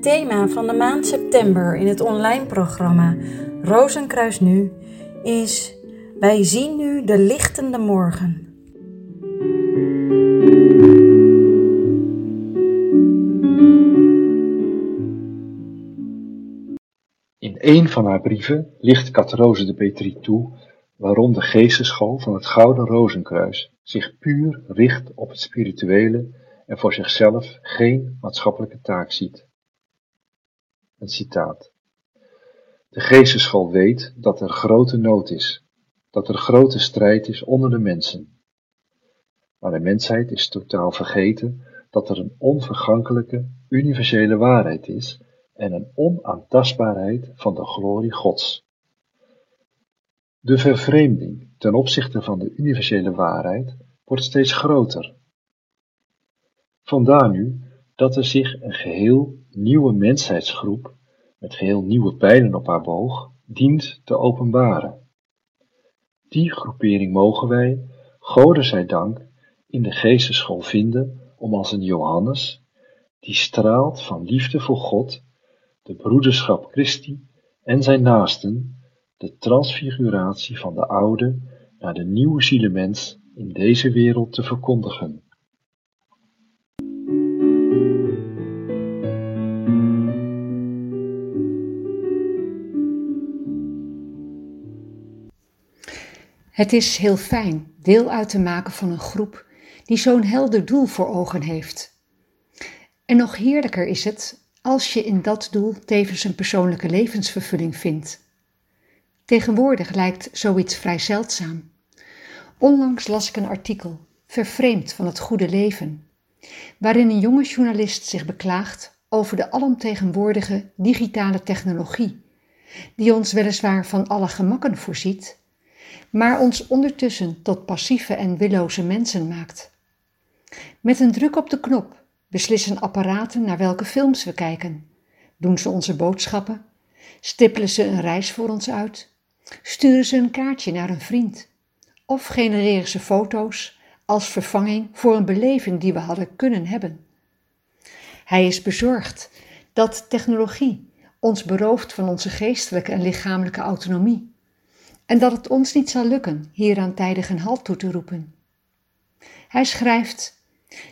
Thema van de maand september in het online programma Rozenkruis Nu is Wij zien nu de lichtende morgen. In een van haar brieven licht Katrose de Petrie toe waarom de geesteschool van het Gouden Rozenkruis zich puur richt op het spirituele en voor zichzelf geen maatschappelijke taak ziet. Een citaat. De geesteschool weet dat er grote nood is, dat er grote strijd is onder de mensen. Maar de mensheid is totaal vergeten dat er een onvergankelijke, universele waarheid is en een onaantastbaarheid van de glorie Gods. De vervreemding ten opzichte van de universele waarheid wordt steeds groter. Vandaar nu dat er zich een geheel nieuwe mensheidsgroep met geheel nieuwe pijlen op haar boog dient te openbaren. Die groepering mogen wij, Gode zij dank, in de geesteschool vinden om als een Johannes, die straalt van liefde voor God, de broederschap Christi en zijn naasten, de transfiguratie van de oude naar de nieuwe zielemens in deze wereld te verkondigen. Het is heel fijn deel uit te maken van een groep die zo'n helder doel voor ogen heeft. En nog heerlijker is het als je in dat doel tevens een persoonlijke levensvervulling vindt. Tegenwoordig lijkt zoiets vrij zeldzaam. Onlangs las ik een artikel, Vervreemd van het goede leven, waarin een jonge journalist zich beklaagt over de alomtegenwoordige digitale technologie, die ons weliswaar van alle gemakken voorziet, maar ons ondertussen tot passieve en willoze mensen maakt. Met een druk op de knop beslissen apparaten naar welke films we kijken, doen ze onze boodschappen, stippelen ze een reis voor ons uit, sturen ze een kaartje naar een vriend? Of genereren ze foto's als vervanging voor een beleving die we hadden kunnen hebben. Hij is bezorgd dat technologie ons berooft van onze geestelijke en lichamelijke autonomie en dat het ons niet zal lukken hieraan tijdig een halt toe te roepen. Hij schrijft: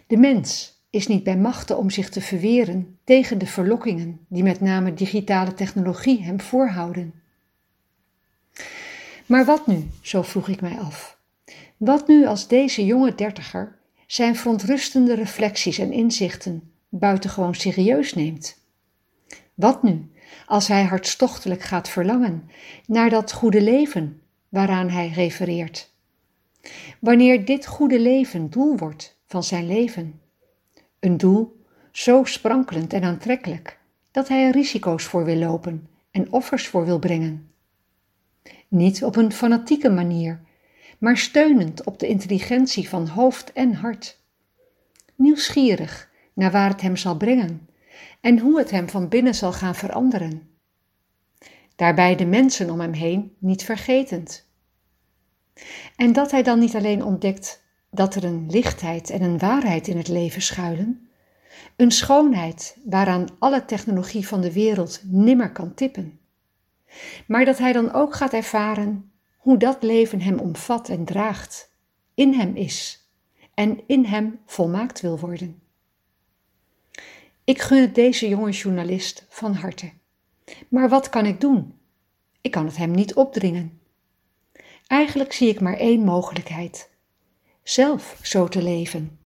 De mens is niet bij machten om zich te verweren tegen de verlokkingen die met name digitale technologie hem voorhouden. Maar wat nu, zo vroeg ik mij af. Wat nu als deze jonge dertiger zijn verontrustende reflecties en inzichten buitengewoon serieus neemt? Wat nu als hij hartstochtelijk gaat verlangen naar dat goede leven waaraan hij refereert? Wanneer dit goede leven doel wordt van zijn leven, een doel zo sprankelend en aantrekkelijk dat hij er risico's voor wil lopen en offers voor wil brengen. Niet op een fanatieke manier, maar steunend op de intelligentie van hoofd en hart. Nieuwsgierig naar waar het hem zal brengen en hoe het hem van binnen zal gaan veranderen. Daarbij de mensen om hem heen niet vergetend. En dat hij dan niet alleen ontdekt dat er een lichtheid en een waarheid in het leven schuilen, een schoonheid waaraan alle technologie van de wereld nimmer kan tippen, maar dat hij dan ook gaat ervaren hoe dat leven hem omvat en draagt, in hem is en in hem volmaakt wil worden. Ik gun het deze jonge journalist van harte. Maar wat kan ik doen? Ik kan het hem niet opdringen. Eigenlijk zie ik maar één mogelijkheid: zelf zo te leven.